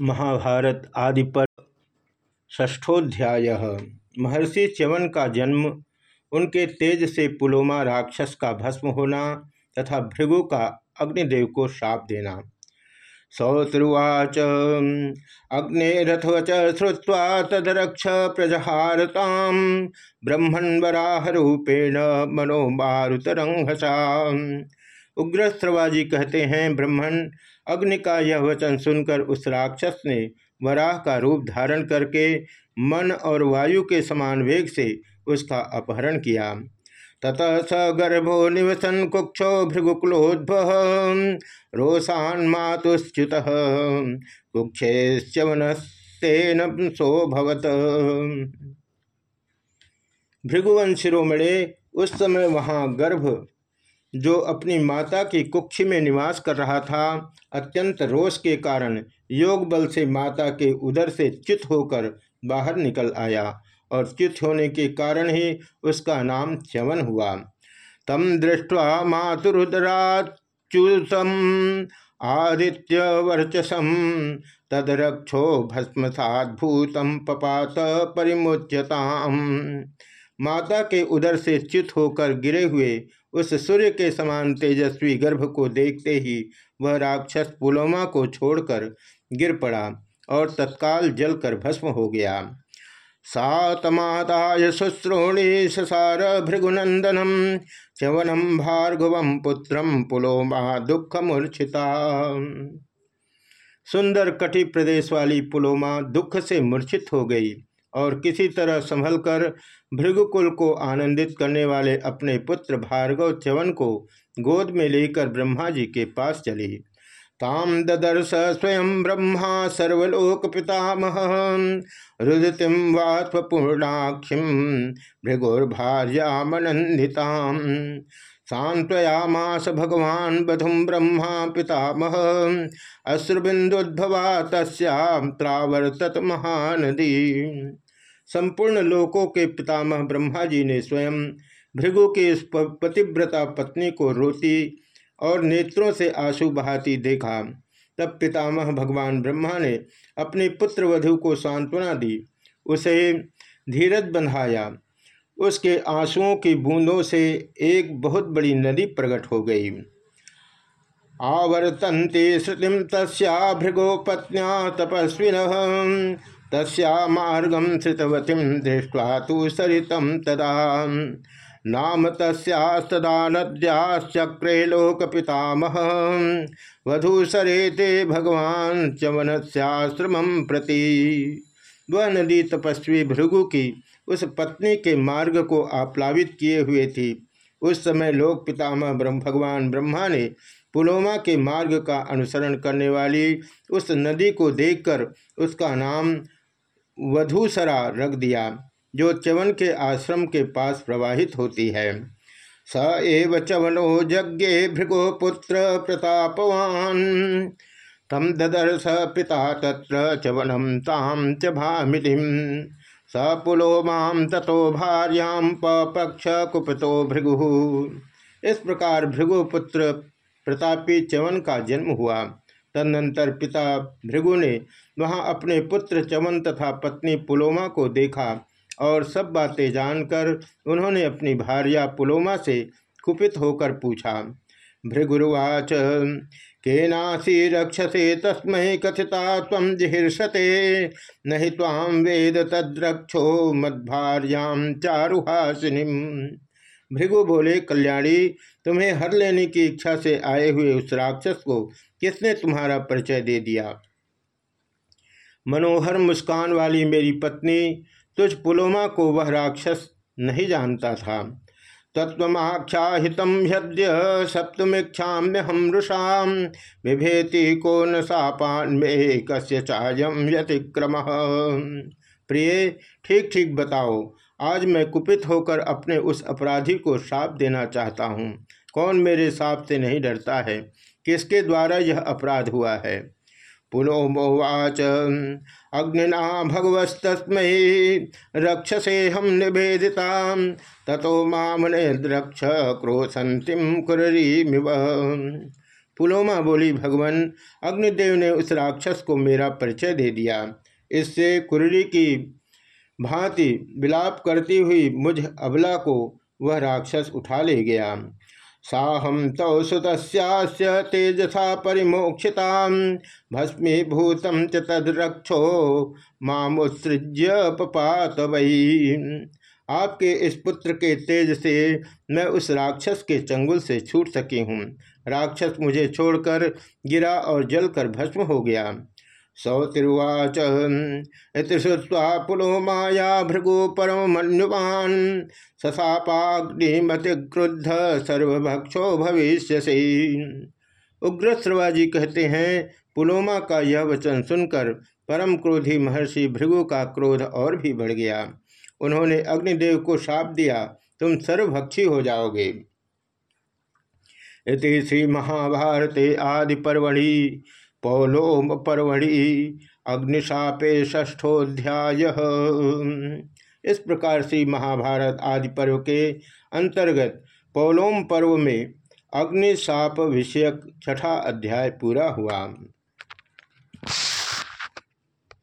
महाभारत आदि पर ष्ठोध्याय महर्षि च्यवन का जन्म, उनके तेज से पुलोमा राक्षस का भस्म होना तथा भृगु का अग्निदेव को श्राप देना। सौतरुवाच, अग्निरथवच श्रुवा तदरक्ष प्रजहारता ब्रह्मण वराह रूपेण मनो मारुतरंघसा उग्रस्त्रवाजी कहते हैं ब्रह्मण। अग्नि का यह वचन सुनकर उस राक्षस ने वराह का रूप धारण करके मन और वायु के समान वेग से उसका अपहरण किया। ततः स गर्भो निवसन कुक्षो भृगुकुलोद्भव रोषान मातुच्युत कुक्षेश्चवनस्तेन सोभवत भृगुवन शिरोमणे उस समय वहाँ गर्भ जो अपनी माता की कुक्षी में निवास कर रहा था, अत्यंत रोष के कारण योग बल से माता के उदर से च्युत होकर बाहर निकल आया और चित होने के कारण ही उसका नाम च्यवन हुआ। तम दृष्टवा मातुरुदराच्युतम आदित्य वर्चसम तदरक्षो भस्म भस्मसाद्भूतम पपात परिमुच्यताम। माता के उदर से च्युत होकर गिरे हुए, उस सूर्य के समान तेजस्वी गर्भ को देखते ही वह राक्षस पुलोमा को छोड़कर गिर पड़ा और तत्काल जलकर भस्म हो गया। सातमादाय शुश्रोणी ससार भृगुनंदनम, च्यवनम भार्गवम पुत्रम पुलोमा दुख मूर्छिता सुंदर कटी प्रदेश वाली पुलोमा दुख से मूर्छित हो गई। और किसी तरह संभलकर भृगुकुल को आनंदित करने वाले अपने पुत्र भार्गव च्यवन को गोद में लेकर ब्रह्मा जी के पास चली। ताम ददर्श स्वयं ब्रह्मा सर्वलोक पितामह रुदतिम वात्पूर्णाक्षिम भृगुर्भार्यामनंदिताम सांत्वयामास भगवान बधुम ब्रह्मा पितामह। अश्रुबिंदुद्भवा तस्वर्तत महानदी। संपूर्ण लोकों के पितामह ब्रह्मा जी ने स्वयं भृगु की इस पतिव्रता पत्नी को रोती और नेत्रों से आँसू बहाती देखा। तब पितामह भगवान ब्रह्मा ने अपनी पुत्र वधु को सांत्वना दी। उसे धीरज बंधाया। उसके आंसुओं की बूंदों से एक बहुत बड़ी नदी प्रकट हो गई। आवर्तंते श्रुतिम तस्या भृगो पत्न्या तपस्विन तस्मार्गम श्रुतवती दृष्टवा तो सरितम तदा। नाम तस्दा नद्याश्चक्रे लोक पितामह वधूसरे ते भगवान चवन श्रम प्रति। वह नदी तपस्वी भृगु की उस पत्नी के मार्ग को आप्लावित किए हुए थी। उस समय लोक पितामह ब्रह्म, भगवान ब्रह्मा ने पुलोमा के मार्ग का अनुसरण करने वाली उस नदी को देखकर उसका नाम वधूसरा रख दिया, जो च्यवन के आश्रम के पास प्रवाहित होती है। स एव चवनो यज्ञे भृगो पुत्र प्रतापवान। तम ददर्श पिता तत्र चवनम ताम च भामिलिम स पुलो माम ततो भार्याम पक्ष कुपतो भृगु। इस प्रकार भृगुपुत्र प्रतापी च्यवन का जन्म हुआ। तदनंतर पिता भृगु ने वहाँ अपने पुत्र चमन तथा पत्नी पुलोमा को देखा और सब बातें जानकर उन्होंने अपनी भार्या पुलोमा से कुपित होकर पूछा, भृगुरुवाच, केनासी रक्षसे तस्म कथिता तम जिहर्षते? नहीं ताम वेद तद्रक्षो मद्भार्याम चारुहासिनी भृगु बोले, कल्याणी, तुम्हें हर लेने की इच्छा से आए हुए उस राक्षस को किसने तुम्हारा परिचय दे दिया? मनोहर मुस्कान वाली मेरी पत्नी तुझ पुलोमा को वह राक्षस नहीं जानता था। तत्वख्याहित ह्यद्य सप्तमीक्षाम्य हम रुषा विभेति को न सापान में कस्य चायम व्यतिक्रम। प्रिय ठीक ठीक बताओ आज मैं कुपित होकर अपने उस अपराधी को श्राप देना चाहता हूँ। कौन मेरे साप से नहीं डरता है? किसके द्वारा यह अपराध हुआ है? पुनोवाच अग्निना भगवस्तस्म रक्षसे हम निवेदिता ततो मामने रक्ष क्रोशंतिम कुरीमिव पुलोमा बोली, भगवान, अग्निदेव ने उस राक्षस को मेरा परिचय दे दिया। इससे कुररी की भांति विलाप करती हुई मुझ अबला को वह राक्षस उठा ले गया। साहम तौ सुत तेजसा परिमोक्षिता भस्मीभूतम च तद्रक्षो मामुत्सृज्य पपात वही आपके इस पुत्र के तेज से मैं उस राक्षस के चंगुल से छूट सकी हूँ। राक्षस मुझे छोड़कर गिरा और जलकर भस्म हो गया। सौतिर्वाच। इति श्रुवा पुलो माया भृगु परमन्युवान ससापाग्निमति क्रुद्ध सर्वभक्षो भविष्य से उग्र श्रवाजी कहते हैं पुलोमा का यह वचन सुनकर परम क्रोधी महर्षि भृगु का क्रोध और भी बढ़ गया। उन्होंने अग्निदेव को शाप दिया, तुम सर्वभक्षी हो जाओगे। इति श्री महाभारते आदि परवड़ी पौलोम परवड़ी अग्निशापे ष्ठोध्याय इस प्रकार से महाभारत आदि पर्व के अंतर्गत पौलोम पर्व में अग्निशाप विषयक छठा अध्याय पूरा हुआ।